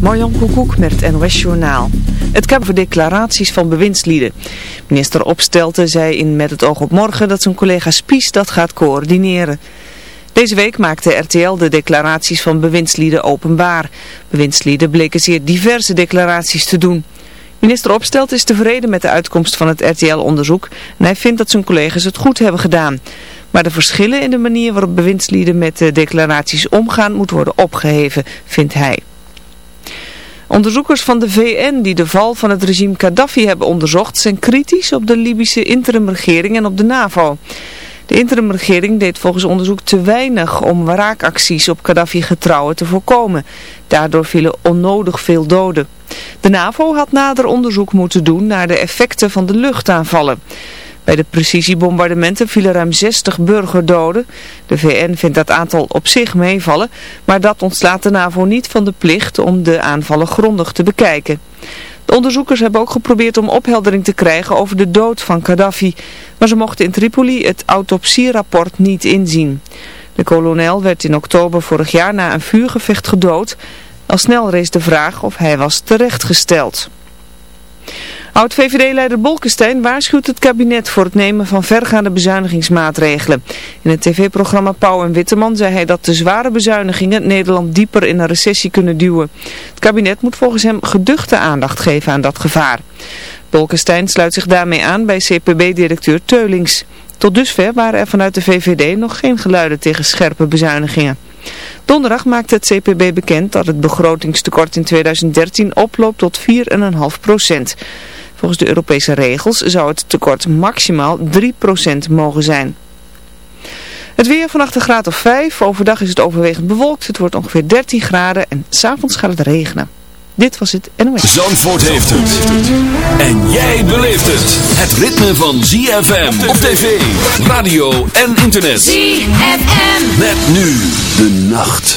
Marjan Koekoek met het NOS Journaal. Het kabinet voor declaraties van bewindslieden. Minister Opstelten zei in Met het oog op morgen dat zijn collega Spies dat gaat coördineren. Deze week maakte RTL de declaraties van bewindslieden openbaar. Bewindslieden bleken zeer diverse declaraties te doen. Minister Opstelten is tevreden met de uitkomst van het RTL-onderzoek en hij vindt dat zijn collega's het goed hebben gedaan. Maar de verschillen in de manier waarop bewindslieden met de declaraties omgaan moet worden opgeheven, vindt hij. Onderzoekers van de VN die de val van het regime Gaddafi hebben onderzocht zijn kritisch op de Libische interimregering en op de NAVO. De interimregering deed volgens onderzoek te weinig om wraakacties op Gaddafi-getrouwen te voorkomen. Daardoor vielen onnodig veel doden. De NAVO had nader onderzoek moeten doen naar de effecten van de luchtaanvallen. Bij de precisiebombardementen vielen ruim 60 burgerdoden. De VN vindt dat aantal op zich meevallen, maar dat ontslaat de NAVO niet van de plicht om de aanvallen grondig te bekijken. De onderzoekers hebben ook geprobeerd om opheldering te krijgen over de dood van Gaddafi, maar ze mochten in Tripoli het autopsierapport niet inzien. De kolonel werd in oktober vorig jaar na een vuurgevecht gedood. Al snel rees de vraag of hij was terechtgesteld. Oud-VVD-leider Bolkestein waarschuwt het kabinet voor het nemen van vergaande bezuinigingsmaatregelen. In het tv-programma Pauw en Witteman zei hij dat de zware bezuinigingen Nederland dieper in een recessie kunnen duwen. Het kabinet moet volgens hem geduchte aandacht geven aan dat gevaar. Bolkestein sluit zich daarmee aan bij CPB-directeur Teulings. Tot dusver waren er vanuit de VVD nog geen geluiden tegen scherpe bezuinigingen. Donderdag maakte het CPB bekend dat het begrotingstekort in 2013 oploopt tot 4,5 procent. Volgens de Europese regels zou het tekort maximaal 3% mogen zijn. Het weer vannacht een graad of 5. Overdag is het overwegend bewolkt. Het wordt ongeveer 13 graden en s'avonds gaat het regenen. Dit was het NOS. Zandvoort heeft het. En jij beleeft het. Het ritme van ZFM op tv, radio en internet. ZFM. Met nu de nacht.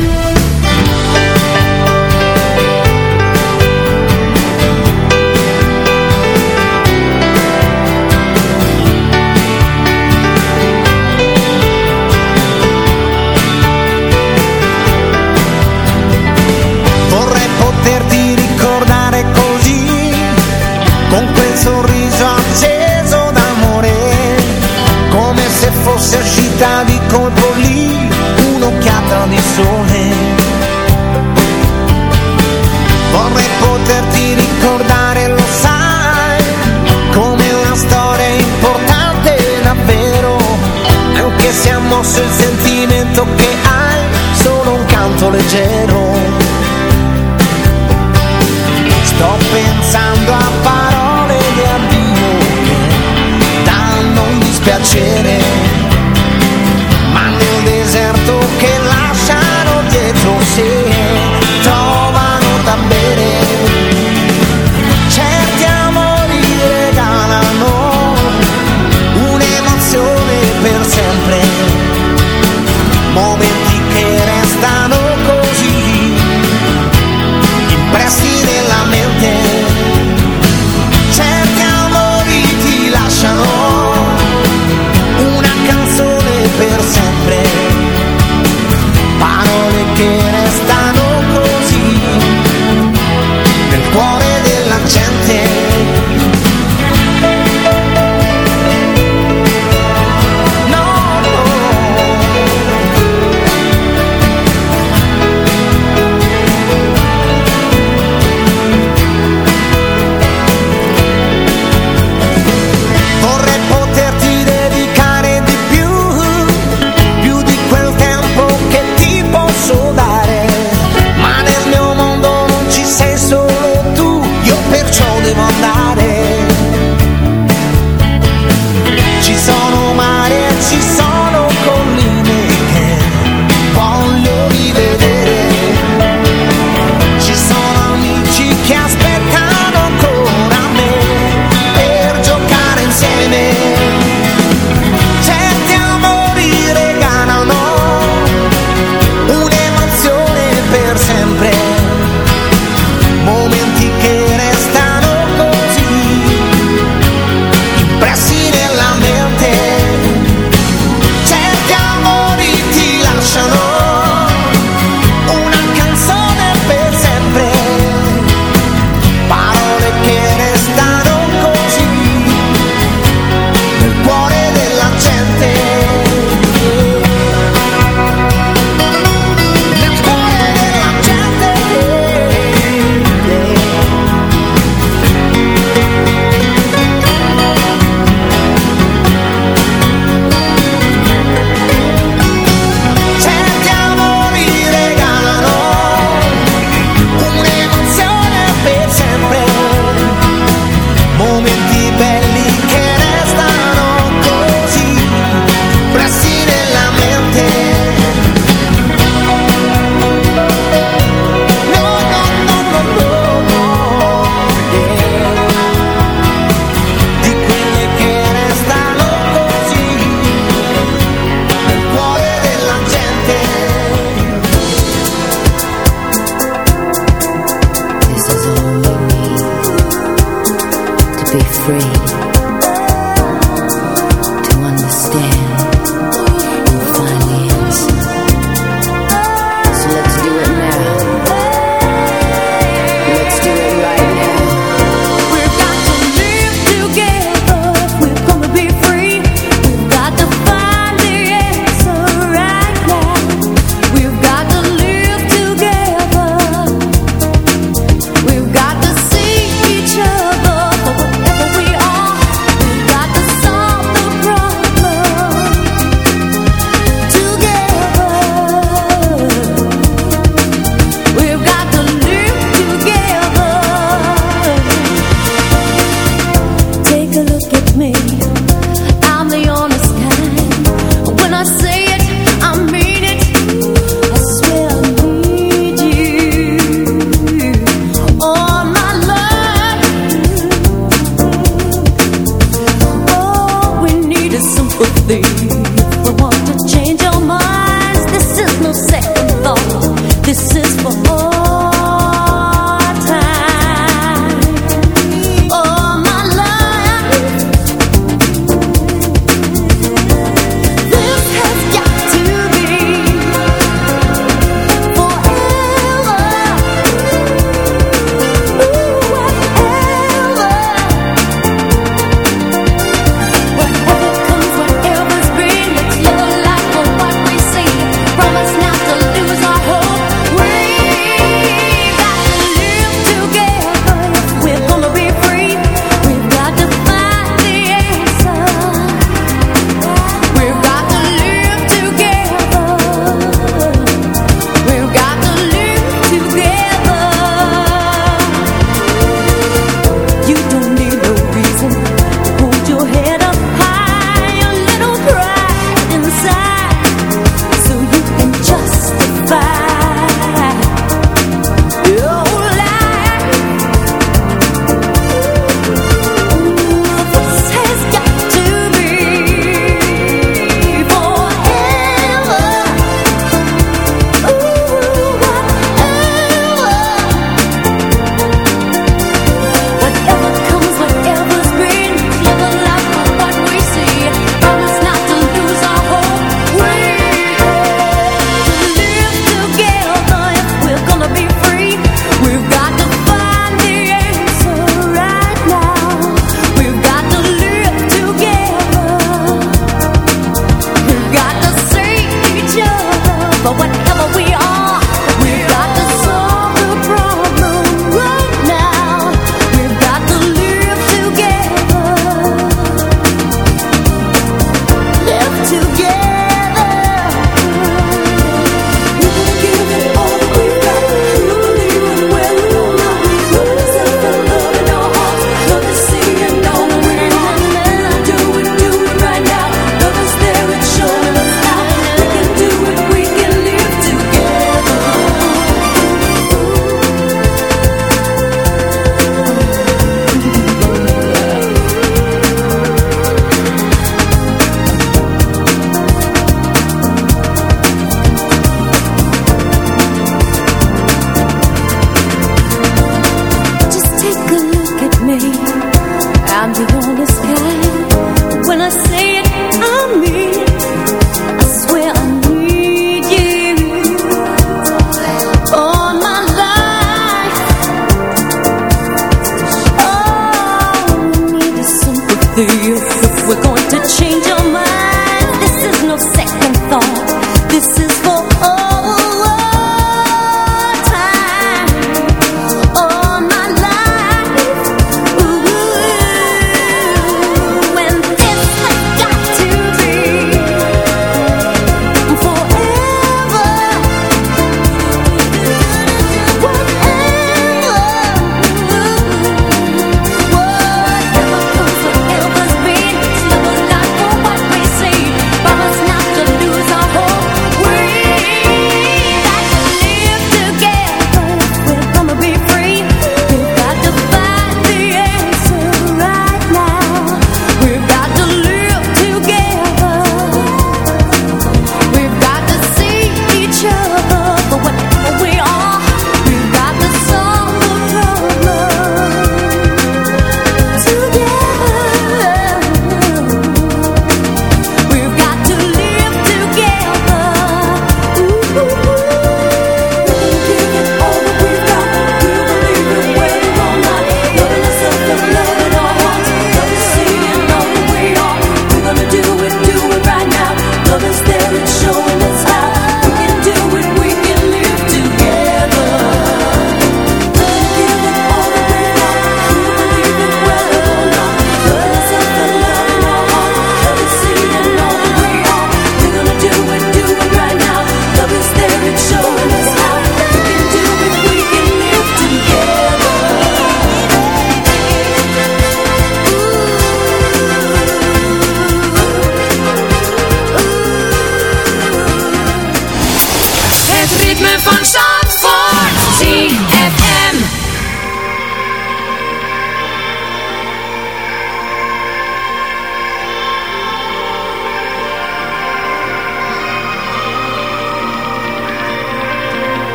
But what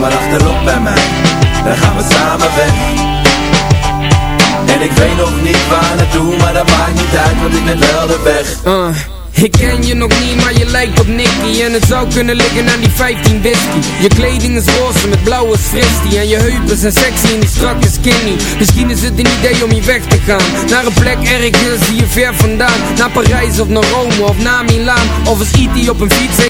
maar achterop bij mij. Dan gaan we samen weg. En ik weet nog niet waar naartoe Maar dat maakt niet uit want ik weet wel de weg. Uh, ik ken je nog niet, maar je lijkt op Nicky. En het zou kunnen liggen aan die 15 whisky. Je kleding is roze met blauwe fristie. En je heupen zijn sexy en die strakke skinny. Misschien is het een idee om hier weg te gaan. Naar een plek ergens hier ver vandaan. Naar Parijs of naar Rome of naar Milaan. Of als E.T. op een fiets